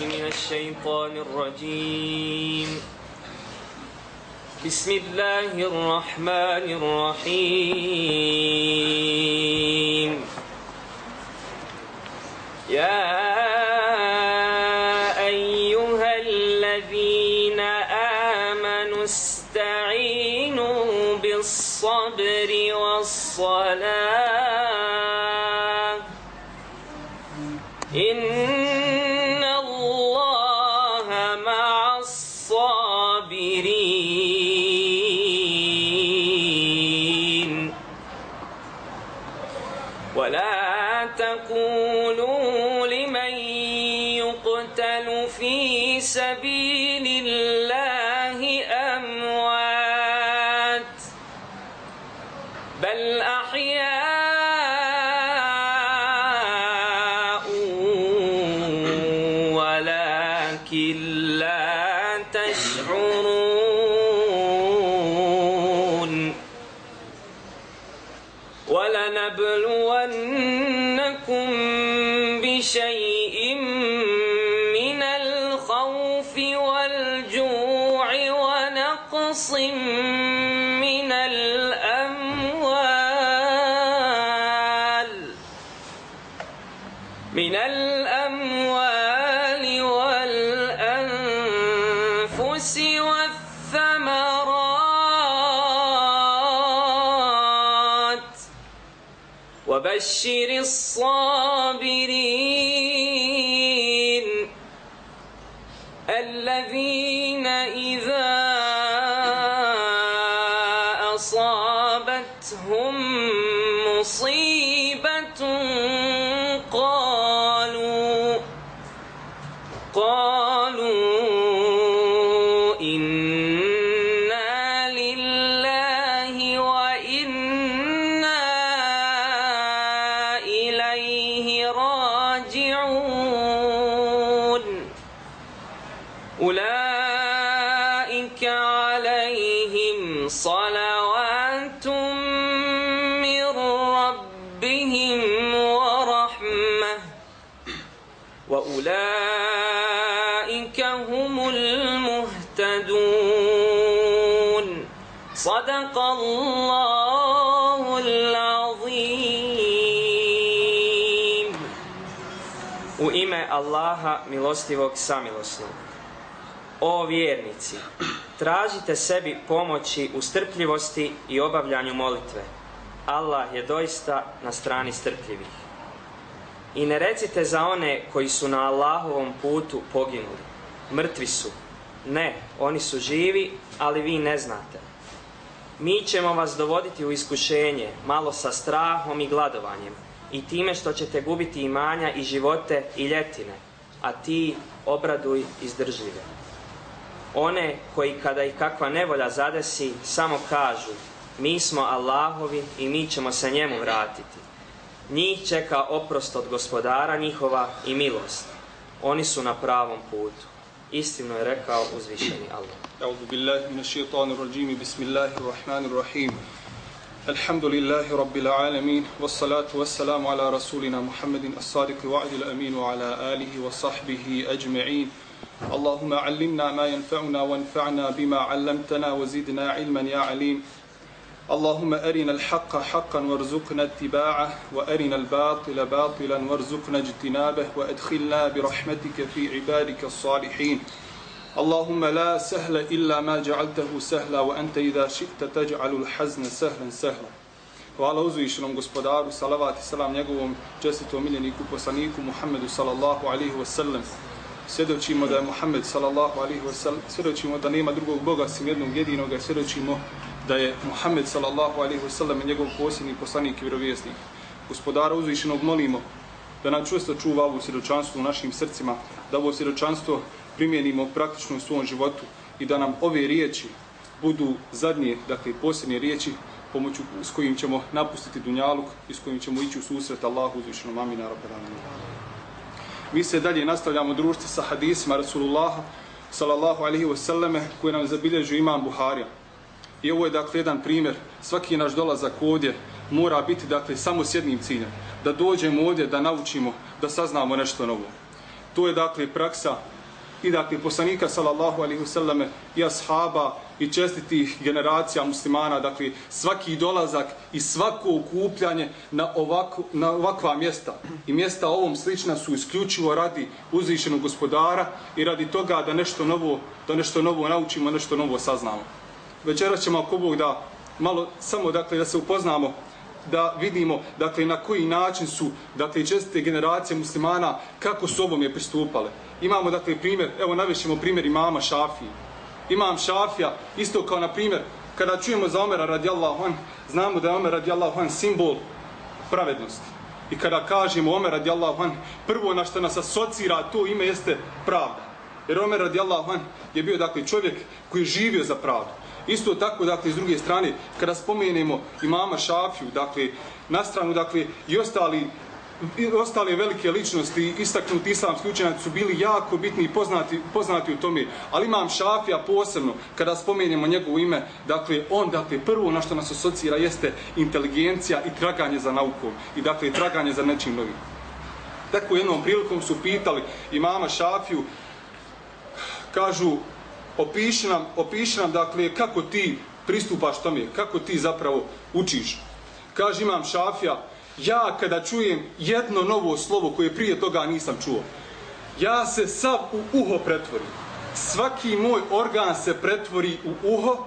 من الشيطان الرجيم. بسم الله الرحمن الرحيم. يا أيها الذين آمنوا استعينوا بالصبر والصلاة. تقولوا لمن يقتل في سبيل الله وبشر الصابرين Allaha milostivog samilosnog. O vjernici, tražite sebi pomoći u strpljivosti i obavljanju molitve. Allah je doista na strani strpljivih. I ne recite za one koji su na Allahovom putu poginuli. Mrtvi su. Ne, oni su živi, ali vi ne znate. Mi ćemo vas dovoditi u iskušenje, malo sa strahom i gladovanjem, i time što ćete gubiti imanja i živote i ljetine, a ti obraduj izdržljive. One koji kada ih kakva nevolja zadesi, samo kažu, mi smo Allahovi i mi ćemo se njemu vratiti. Njih čeka oprost od gospodara njihova i milost. Oni su na pravom putu. Istinno je rekao uzvišeni Allah. Euzubillahi minash-shaytanir-rajim. Bismillahir-rahmanir-rahim. الحمد لله رب العالمين والصلاة والسلام على رسولنا محمد الصادق وعد الأمين وعلى آله وصحبه أجمعين. اللهم علمنا ما ينفعنا وانفعنا بما علمتنا وزدنا علما يا عليم. اللهم أرنا الحق حقا وارزقنا اتباعه وأرنا الباطل باطلا وارزقنا اجتنابه وأدخلنا برحمتك في عبادك الصالحين. اللهم لا سهل إلا ما جعلته سهلا وأنت إذا شئت تجعل الحزن سهلا سهلا Hvala uzvišenom gospodaru, salavat i salam njegovom čestitom miljeniku poslaniku Muhammedu sallallahu alaihi wa sallam. Svjedočimo da je Muhammed sallallahu alaihi wa sallam, svjedočimo da nema drugog Boga sim jednog jedinoga, svjedočimo da je Muhammed sallallahu alaihi wa sallam njegov posljednji poslanik i vjerovjesnik. Gospodara uzvišenog molimo da nam čvrsto čuva ovo svjedočanstvo u našim srcima, da ovo svjedočanstvo primijenimo praktično u svom životu i da nam ove riječi budu zadnje, dakle posljednje riječi pomoću s kojim ćemo napustiti dunjaluk i s kojim ćemo ići u susret Allahu uzvišenom amina rabbal. Mi se dalje nastavljamo društvo sa hadisima Rasulullaha sallallahu alaihi wa sallame koje nam zabilježu imam Buharija. I ovo je dakle jedan primjer, svaki naš dolazak ovdje mora biti dakle samo s jednim ciljem, da dođemo ovdje da naučimo, da saznamo nešto novo. To je dakle praksa i dakle poslanika sallallahu alaihi wasallam i ashaba i čestitih generacija muslimana, dakle svaki dolazak i svako okupljanje na, ovako, na ovakva mjesta i mjesta ovom slična su isključivo radi uzvišenog gospodara i radi toga da nešto novo, da nešto novo naučimo, nešto novo saznamo. Večera ćemo ako Bog da malo samo dakle da se upoznamo da vidimo dakle na koji način su dakle česte generacije muslimana kako su ovom je pristupale. Imamo dakle primjer, evo navješimo primjer imama Šafije. Imam Šafija, isto kao na primjer, kada čujemo za Omera radijallahu an, znamo da je Omer radijallahu an simbol pravednosti. I kada kažemo Omer radijallahu an, prvo na što nas asocira to ime jeste pravda. Jer Omer radijallahu an je bio dakle čovjek koji je živio za pravdu. Isto tako, dakle, s druge strane, kada spomenemo imama Šafiju, dakle, na stranu, dakle, i ostali i ostale velike ličnosti istaknuti islamski učenjaci su bili jako bitni i poznati, poznati u tome. Ali imam Šafija posebno, kada spomenemo njegovo ime, dakle, on, dakle, prvo na što nas asocira jeste inteligencija i traganje za naukom. I, dakle, traganje za nečim novim. Tako jednom prilikom su pitali imama Šafiju, kažu, opiši nam, opiši nam, dakle, kako ti pristupaš tome, kako ti zapravo učiš. Kaže imam Šafija, ja kada čujem jedno novo slovo koje prije toga nisam čuo, ja se sav u uho pretvorim. Svaki moj organ se pretvori u uho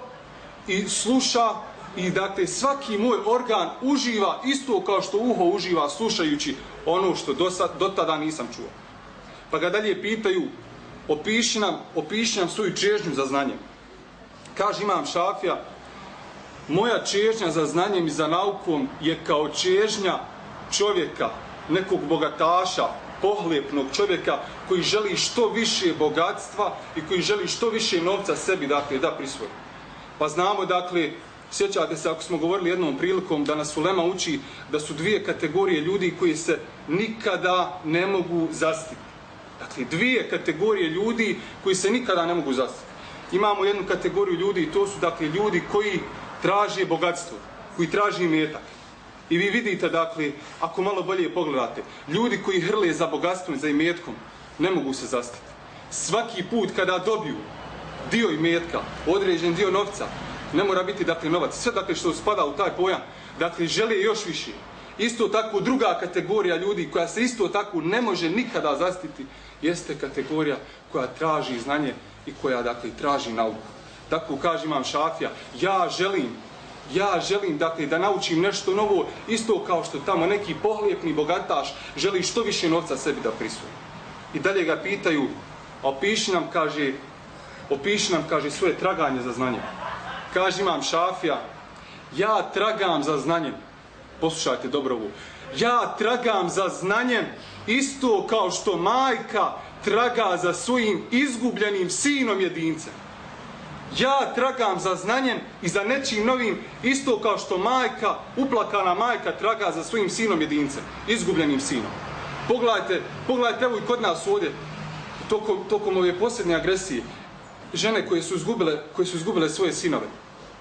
i sluša i dakle svaki moj organ uživa isto kao što uho uživa slušajući ono što do, sad, do tada nisam čuo. Pa ga dalje pitaju, opiši nam, opiši nam svoju čežnju za znanjem. Kaže imam šafija, moja čežnja za znanjem i za naukom je kao čežnja čovjeka, nekog bogataša, pohlepnog čovjeka koji želi što više bogatstva i koji želi što više novca sebi dakle, da prisvoji. Pa znamo, dakle, sjećate se ako smo govorili jednom prilikom da nas Ulema uči da su dvije kategorije ljudi koji se nikada ne mogu zastiti. Dakle, dvije kategorije ljudi koji se nikada ne mogu zastiti. Imamo jednu kategoriju ljudi i to su dakle ljudi koji traži bogatstvo, koji traži metak. I vi vidite, dakle, ako malo bolje pogledate, ljudi koji hrle za bogatstvom i za imetkom, ne mogu se zastati. Svaki put kada dobiju dio imetka, određen dio novca, ne mora biti, dakle, novac, sve, dakle, što spada u taj pojam, dakle, žele još više. Isto tako druga kategorija ljudi koja se isto tako ne može nikada zastiti, jeste kategorija koja traži znanje i koja, dakle, traži nauku. Tako kaže imam šafija, ja želim, ja želim, dakle, da naučim nešto novo, isto kao što tamo neki pohlijepni bogataš želi što više novca sebi da prisvoji. I dalje ga pitaju, opiši nam, kaže, opiši nam, kaže, svoje traganje za znanje. Kaže imam šafija, ja tragam za znanjem. Poslušajte dobro ovo. Ja tragam za znanjem isto kao što majka traga za svojim izgubljenim sinom jedincem. Ja tragam za znanjem i za nečim novim isto kao što majka, uplakana majka traga za svojim sinom jedincem, izgubljenim sinom. Pogledajte, pogledajte evo i kod nas ovdje, tokom, tokom ove posljednje agresije, žene koje su izgubile, koje su izgubile svoje sinove.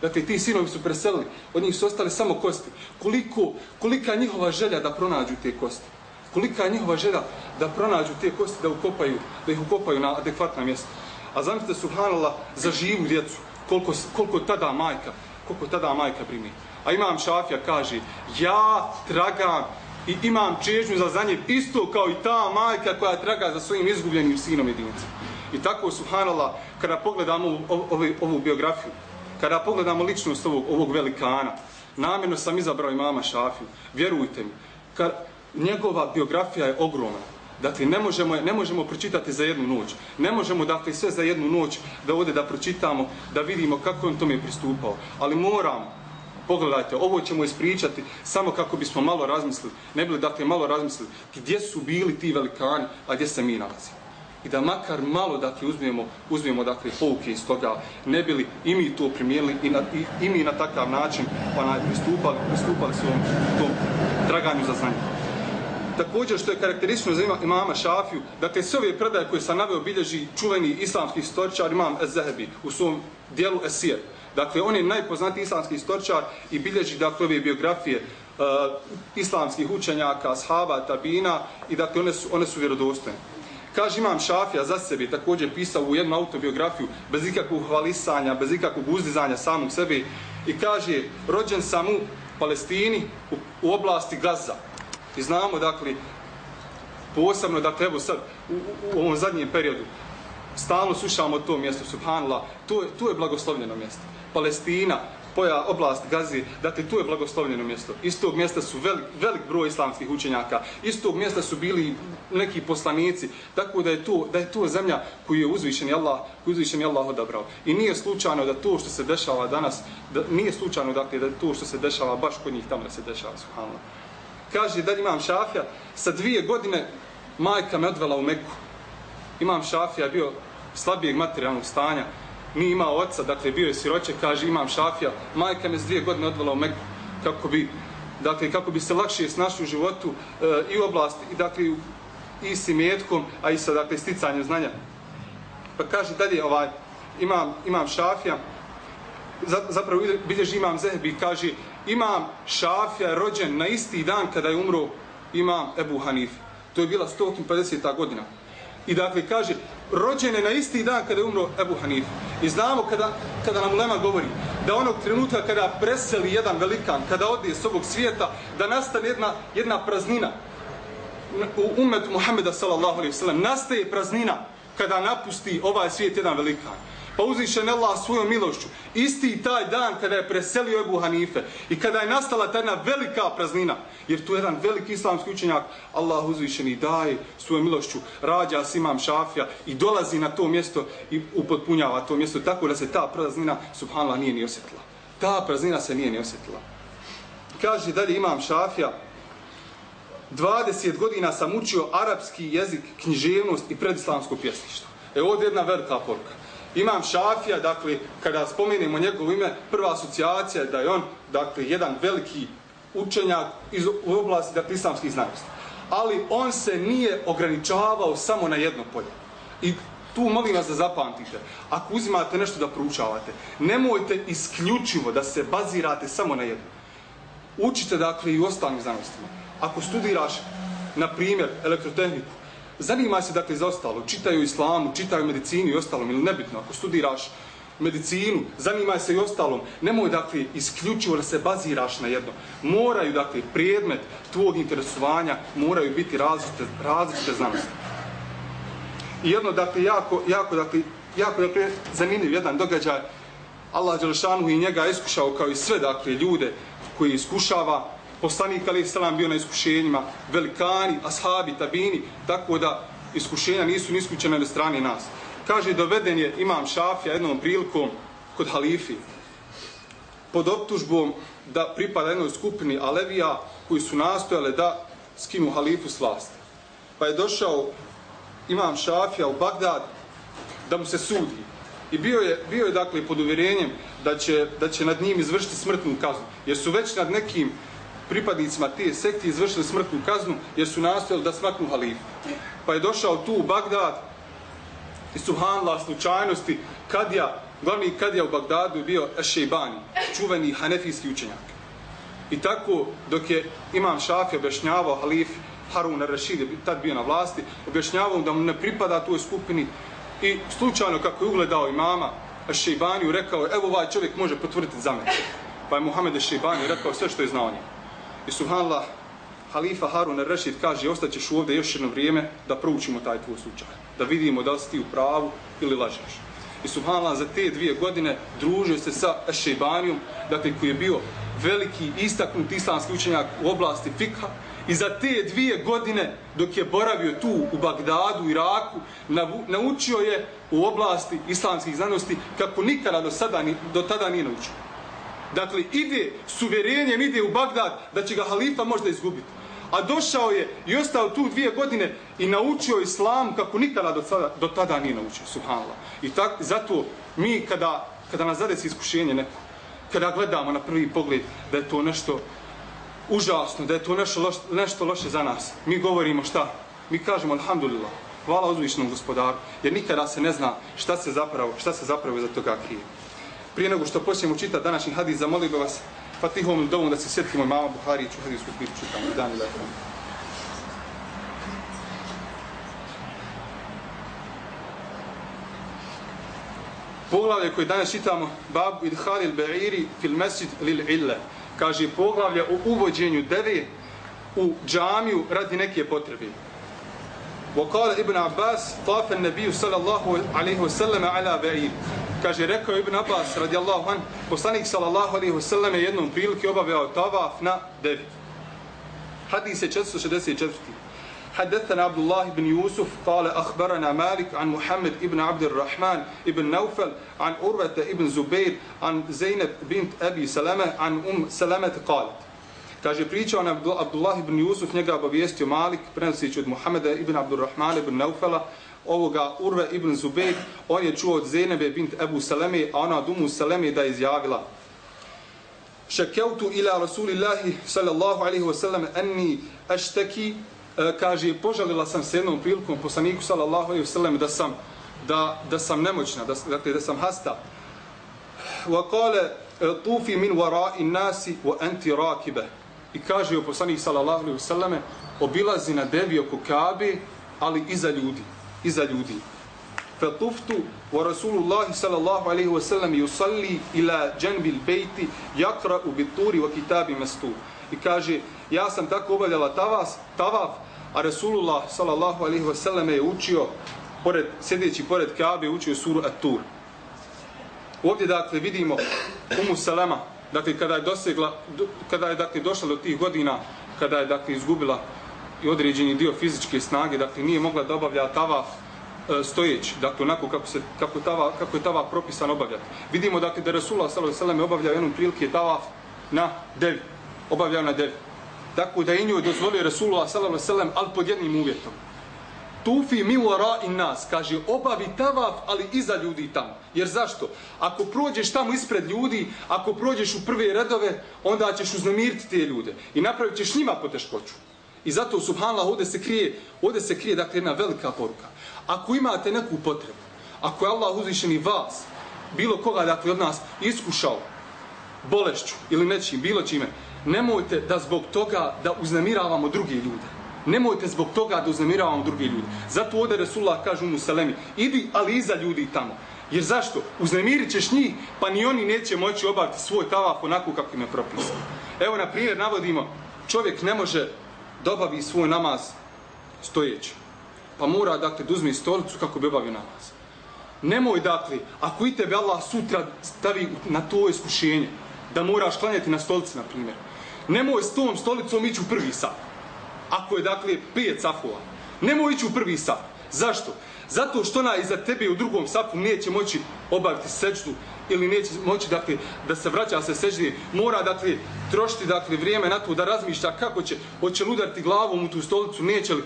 Dakle, ti sinovi su preselili, od njih su ostali samo kosti. Koliko, kolika je njihova želja da pronađu te kosti? Kolika je njihova želja da pronađu te kosti, da, ukopaju, da ih ukopaju na adekvatna mjesta? A zamislite, subhanallah, za živu djecu, koliko, koliko tada majka, koliko tada majka brine. A imam šafija kaže, ja tragam i imam čežnju za zanje isto kao i ta majka koja traga za svojim izgubljenim sinom jedinicom. I tako, subhanallah, kada pogledamo ovu, ovu, ovu biografiju, kada pogledamo ličnost ovog, ovog velikana, namjerno sam izabrao imama Šafiju, vjerujte mi, kad, njegova biografija je ogromna. Dakle, ne možemo, ne možemo pročitati za jednu noć. Ne možemo, dakle, sve za jednu noć da ovdje da pročitamo, da vidimo kako on tome pristupao. Ali moramo, pogledajte, ovo ćemo ispričati samo kako bismo malo razmislili. Ne bili, dakle, malo razmislili gdje su bili ti velikani, a gdje se mi nalazimo i da makar malo dakle uzmemo uzmemo dakle pouke iz toga ne bili i mi to primijenili i, na, i, i mi na takav način pa na pristupali pristupali svom tom traganju za znanje Također što je karakteristično za imama Šafiju, dakle sve ove predaje koje sam naveo bilježi čuveni islamski istoričar imam Ezehebi u svom dijelu Esir. Dakle, on je najpoznatiji islamski istoričar i bilježi dakle ove biografije uh, islamskih učenjaka, ashaba, tabina i dakle one su, one su vjerodostojne Kaže imam Šafija za sebe, također pisao u jednu autobiografiju, bez ikakvog hvalisanja, bez ikakvog uzdizanja samog sebe. I kaže, rođen sam u Palestini, u, u oblasti Gaza. I znamo, dakle, posebno, dakle, evo sad, u, u, u ovom zadnjem periodu, stalno slušamo to mjesto, subhanallah, to je, to je blagoslovljeno mjesto. Palestina, poja oblast Gazi, dakle tu je blagoslovljeno mjesto. Iz tog mjesta su velik, velik broj islamskih učenjaka, iz tog mjesta su bili neki poslanici, tako da je to, da je to zemlja koju je uzvišen Allah, koju je uzvišen Allah odabrao. I nije slučajno da to što se dešava danas, da, nije slučajno dakle, da to što se dešava baš kod njih tamo da se dešava, subhanallah. Kaže da imam šafija, sa dvije godine majka me odvela u Meku. Imam šafija bio slabijeg materijalnog stanja, nije imao oca, dakle bio je siroće, kaže imam šafija, majka me s dvije godine odvela u Meku kako bi, dakle, kako bi se lakše snašli u životu e, i u oblasti, i dakle i s imetkom, a i sa dakle, sticanjem znanja. Pa kaže dalje, ovaj, imam, imam šafija, zapravo bilješ imam Zehbi, kaže imam šafija rođen na isti dan kada je umro imam Ebu Hanif. To je bila 150. godina. I dakle kaže, rođene na isti dan kada je umro Ebu Hanif. I znamo kada, kada nam Lema govori da onog trenutka kada preseli jedan velikan, kada ode s ovog svijeta, da nastane jedna, jedna praznina u umetu Muhammeda sallallahu alaihi sallam. Nastaje praznina kada napusti ovaj svijet jedan velikan. Pa uzvišen Allah svojom milošću. Isti taj dan kada je preselio Ebu Hanife i kada je nastala ta jedna velika praznina, jer tu je jedan veliki islamski učenjak, Allah uzvišen i daje svojom milošću, rađa s imam šafija i dolazi na to mjesto i upotpunjava to mjesto tako da se ta praznina, subhanallah, nije ni osjetila. Ta praznina se nije ni osjetila. Kaže dalje imam šafija, 20 godina sam učio arapski jezik, književnost i predislamsko pjesništvo. E ovdje jedna velika poruka. Imam Šafija, dakle, kada spomenemo njegovo ime, prva asocijacija je da je on, dakle, jedan veliki učenjak iz u oblasti dakle, islamskih znanosti. Ali on se nije ograničavao samo na jedno polje. I tu molim vas da zapamtite. Ako uzimate nešto da proučavate, nemojte isključivo da se bazirate samo na jedno. Učite, dakle, i u ostalim znanostima. Ako studiraš, na primjer, elektrotehniku, zanima se dakle za ostalo, čitaju islamu, čitaju medicinu i ostalom, ili nebitno, ako studiraš medicinu, zanima se i ostalom, nemoj dakle isključivo da se baziraš na jedno. Moraju dakle predmet tvog interesovanja, moraju biti različite, različite znanosti. I jedno dakle jako, jako dakle, jako dakle zanimljiv jedan događaj, Allah Đelešanu i njega iskušao kao i sve dakle ljude koji iskušava, poslanik Ali Salam bio na iskušenjima, velikani, ashabi, tabini, tako da iskušenja nisu niskućene na strani nas. Kaže, doveden je imam šafija jednom prilikom kod halifi pod optužbom da pripada jednoj skupini Alevija koji su nastojale da skinu halifu s vlasti. Pa je došao imam šafija u Bagdad da mu se sudi. I bio je, bio je dakle pod uvjerenjem da će, da će nad njim izvršiti smrtnu kaznu. Jer su već nad nekim pripadnicima te sekti izvršili smrtnu kaznu jer su nastojali da smaknu halifu. Pa je došao tu u Bagdad i subhanla slučajnosti kadija, glavni kadija u Bagdadu je bio Ešejbani, čuveni hanefijski učenjak. I tako dok je imam Šafi objašnjavao halif Harun al-Rashid je tad bio na vlasti, objašnjavao da mu ne pripada toj skupini i slučajno kako je ugledao imama Ešejbaniju rekao evo ovaj čovjek može potvrditi za mene. Pa je Muhammed Ešejbani rekao sve što je znao njemu. I subhanallah, halifa Harun al-Rashid kaže, ostaćeš ovdje još jedno vrijeme da proučimo taj tvoj slučaj. Da vidimo da li si ti u pravu ili lažeš. I subhanallah, za te dvije godine družio se sa Ešejbanijom, dakle, koji je bio veliki istaknut islamski učenjak u oblasti fikha. I za te dvije godine, dok je boravio tu u Bagdadu, Iraku, naučio je u oblasti islamskih znanosti kako nikada do, sada, do tada nije naučio. Dakle, ide s uvjerenjem, ide u Bagdad da će ga halifa možda izgubiti. A došao je i ostao tu dvije godine i naučio islam kako nikada do, sada, do tada nije naučio, subhanallah. I tak, zato mi kada, kada nas zadeci iskušenje neko, kada gledamo na prvi pogled da je to nešto užasno, da je to nešto, loš, nešto loše za nas, mi govorimo šta? Mi kažemo alhamdulillah, hvala uzvišnom gospodaru, jer nikada se ne zna šta se zapravo, šta se zapravo za toga krije Prije nego što počnemo čitati današnji hadis, zamolio bih vas Fatihom Dovom da se sjetimo imama Buhari i ću hadisku knjigu čitamo. Dan i lepom. Poglavlje koje danas čitamo, Bab idhali il-Bairi fil mesjid lil-ille, kaže poglavlje o uvođenju deve u džamiju radi neke potrebe. Vokale Ibn Abbas, tafe nebiju sallallahu alaihi wa sallama ala Bairi kaže rekao Ibn Abbas radijallahu an poslanik sallallahu alejhi ve sellem jednom prilike obavljao tavaf na devi hadis je 464 حدثنا عبد الله بن يوسف قال أخبرنا مالك عن محمد ابن عبد الرحمن ابن نوفل عن أروة ابن زبير عن زينب بنت أبي سلمة عن أم سلمة قالت Kaže, pričao nam Abdullah ibn Yusuf, njega obavijestio Malik, prenosi od Muhammeda ibn Abdurrahmana ibn Naufala, ovoga Urve ibn Zubayr, on je čuo od Zenebe bint Ebu Saleme, a ona od Umu Saleme da je izjavila Šekeutu ila Rasulillahi sallallahu alaihi wasallam enni ašteki, e, kaže, požalila sam se jednom prilikom poslaniku sallallahu alaihi wasallam da sam, da, da sam nemoćna, da, dakle, da sam hasta. Wa kale, tufi min wara'i nasi wa anti rakibe. I kaže u poslanih sallallahu alaihi wasallam obilazi na devi oko Kabe, ali iza ljudi, iza ljudi. Fatuftu wa Rasulullah sallallahu alaihi wasallam yusalli ila janbil bayti yaqra'u bit-turi wa kitabi mastur. I kaže ja sam tako obavljala tavas, tavaf, a Rasulullah sallallahu alaihi wasallam je učio pored sjedeći pored Kabe učio suru At-Tur. Ovdje dakle vidimo Umu Salama dakle kada je dosegla kada je dakle došla do tih godina kada je dakle izgubila i određeni dio fizičke snage dakle nije mogla da obavlja tavaf e, stojeći dakle onako kako se kako tava kako je tava propisan obavljati vidimo dakle da Rasulullah sallallahu alejhi ve sellem obavljao jednom prilike tavaf na devi obavljao na devi tako da i njoj dozvolio Rasulullah sallallahu alejhi ve sellem al pod jednim uvjetom tufi mi wara in nas, kaže obavi tavaf, ali iza ljudi tamo. Jer zašto? Ako prođeš tamo ispred ljudi, ako prođeš u prve redove, onda ćeš uznemiriti te ljude i napravit ćeš njima poteškoću. I zato, subhanallah, ovdje se krije, ovdje se krije, dakle, jedna velika poruka. Ako imate neku potrebu, ako je Allah uzvišen i vas, bilo koga, dakle, od nas iskušao bolešću ili nečim, bilo čime, nemojte da zbog toga da uznemiravamo druge ljude. Nemojte zbog toga da uznemiravamo drugi ljudi. Zato ovdje Resulullah kaže mu Selemi, idi ali iza ljudi tamo. Jer zašto? Uznemirit ćeš njih, pa ni oni neće moći obaviti svoj tavaf onako kako im je propisano. Evo, na primjer, navodimo, čovjek ne može dobavi svoj namaz stojeći. Pa mora, dakle, da uzme stolicu kako bi obavio namaz. Nemoj, dakle, ako i tebe Allah sutra stavi na to iskušenje, da moraš klanjati na stolici, na primjer, nemoj s tom stolicom ići u prvi sat ako je dakle pet safova. Nemoj ići u prvi saf. Zašto? Zato što ona iza tebe u drugom safu neće moći obaviti seđdu ili neće moći dakle, da se vraća se seđdi. Mora dakle, trošiti dakle, vrijeme na to da razmišlja kako će, hoće udariti glavom u tu stolicu, neće li.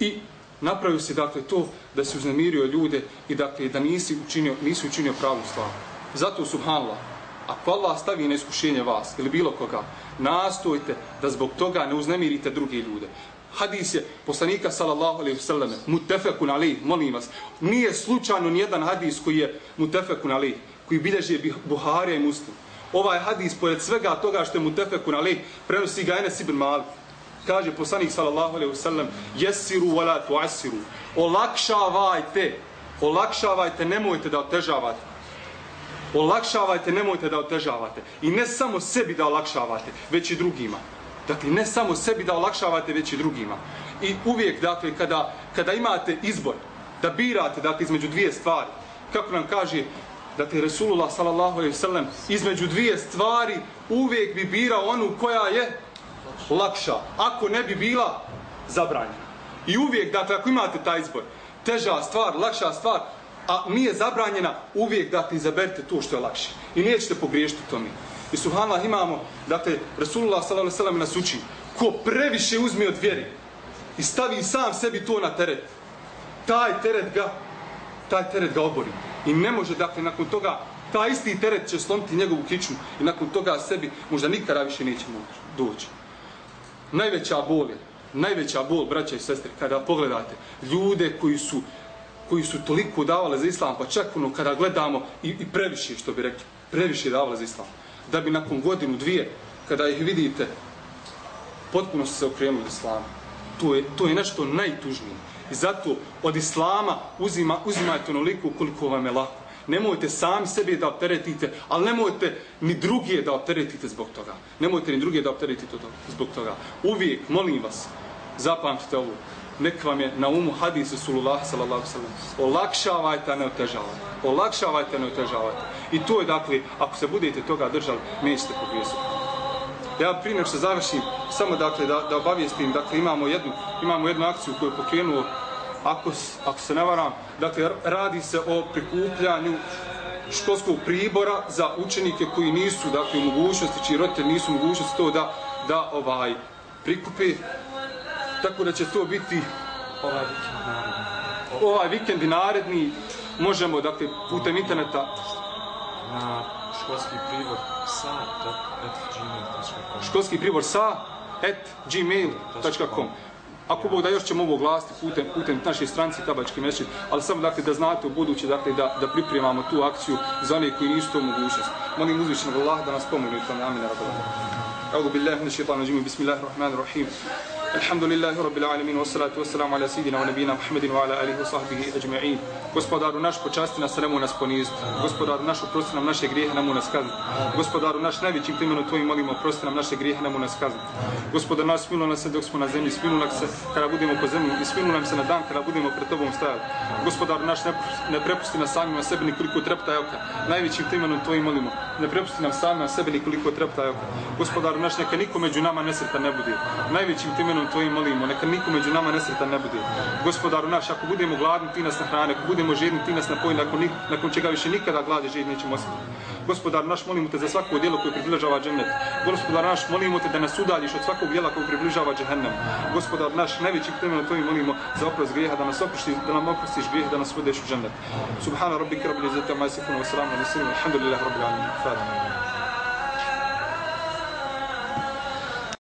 I napravio se dakle to da se uznemirio ljude i dakle da nisi učinio, nisi učinio pravu slavu. Zato subhanallah, ako Allah stavi na iskušenje vas ili bilo koga, nastojte da zbog toga ne uznemirite druge ljude. Hadis je poslanika sallallahu alejhi ve selleme mutafekun alejh, molim vas. Nije slučajno ni jedan hadis koji je mutafekun alejh, koji bilježi Buhari i Muslim. Ovaj hadis pored svega toga što je mutafekun alejh, prenosi ga Enes ibn Malik. Kaže poslanik sallallahu alejhi ve sellem: "Yessiru wala tu'assiru." Olakšavajte, olakšavajte, nemojte da otežavate olakšavajte, nemojte da otežavate. I ne samo sebi da olakšavate, već i drugima. Dakle, ne samo sebi da olakšavate, već i drugima. I uvijek, dakle, kada, kada imate izbor, da birate, dakle, između dvije stvari, kako nam kaže, dakle, Resulullah, sallallahu alaihi sallam, između dvije stvari, uvijek bi birao onu koja je lakša. Ako ne bi bila zabranjena. I uvijek, dakle, ako imate taj izbor, teža stvar, lakša stvar, a nije zabranjena, uvijek dakle, izaberte izaberite to što je lakše. I nećete pogriješiti to mi. I subhanallah imamo, dakle, Rasulullah s.a.v. nas uči, ko previše uzme od vjeri i stavi sam sebi to na teret, taj teret ga, taj teret ga obori. I ne može, dakle, nakon toga, taj isti teret će slomiti njegovu kičnu i nakon toga sebi možda nikada više neće doći. Najveća bol je, najveća bol, braća i sestre, kada pogledate ljude koji su koji su toliko davale za islam, pa čak ono kada gledamo i, i previše, što bi rekli, previše davale za islam. Da bi nakon godinu, dvije, kada ih vidite, potpuno su se okrenuli islamu. To je, to je nešto najtužnije. I zato od islama uzima, uzimajte onoliko koliko vam je lako. Nemojte sami sebi da opteretite, ali nemojte ni druge da opteretite zbog toga. Nemojte ni druge da opteretite zbog toga. Uvijek, molim vas, zapamtite ovo. Nek vam je na umu hadisu Sulullah sallallahu sallam. Olakšavajte, a ne otežavajte. Olakšavajte, a ne otežavajte. I to je, dakle, ako se budete toga držali, nećete pogriješiti. Ja prije što završim, samo dakle da, da obavijestim, dakle imamo jednu, imamo jednu akciju koju je pokrenuo ako, ako se ne varam, dakle, radi se o prikupljanju školskog pribora za učenike koji nisu, dakle, u mogućnosti, čiji roditelji nisu u mogućnosti to da, da ovaj, prikupi. Tako da će to biti Ovaj vikend naredni. ovaj vikend i naredni. Možemo, dakle, putem interneta na školski pribor sa gmail.com školski pribor sa at gmail.com Ako Bog da još ćemo ovo oglasiti putem, putem naše stranci Tabački mešćin, ali samo dakle, da znate u buduće dakle, da, da pripremamo tu akciju za one koji nisu to mogućnost. Molim uzvišnog Allah da nas pomogu u tome. Amin. Evo bi lehne šeitanu džimu, bismillahirrahmanirrahim. الحمد لله رب العالمين والصلاة والسلام على سيدنا ونبينا محمد وعلى آله وصحبه أجمعين Gospodaru naš počasti nas, nemoj nas poniziti. Gospodaru naš oprosti nam naše grijehe, nemoj nas kazniti. Gospodaru naš najvećim imenom tvojim molimo, oprosti nam naše grijehe, nemoj nas kazniti. Gospodar naš smiluj nas se dok smo na zemlji, smiluj nas se kada budemo po zemlji i smiluj nam se na dan kada budemo pred tobom stajali. Gospodaru naš ne, ne prepusti nas samima sebi ni koliko trepta oka. Najvećim imenom tvojim molimo, ne prepusti nam samima sebi ni koliko trepta oka. Gospodaru naš neka niko među nama nesretan ne bude. Najvećim imenom tvojim molimo, neka niko među nama nesretan ne bude. Gospodaru naš, ako budemo gladni, ti nas nahrane, ako budemo žedni, ti nas napoji, nakon, nik- nakon čega više nikada glade žedni nećemo osjetiti. Gospodar naš, molimo te za svako djelo koje približava džennet. Gospodar naš, molimo te da nas udaljiš od svakog djela koje približava džehennem. Gospodar naš, najveći temeljno tvojim molimo za oprost grijeha, da nas oprosti, da nam oprostiš grijeh, da nas vodeš u džennet. Subhana rabbika rabbil izzati amma yasifun wa salamun ala mursalin. Alhamdulillahi rabbil alamin. Fatiha.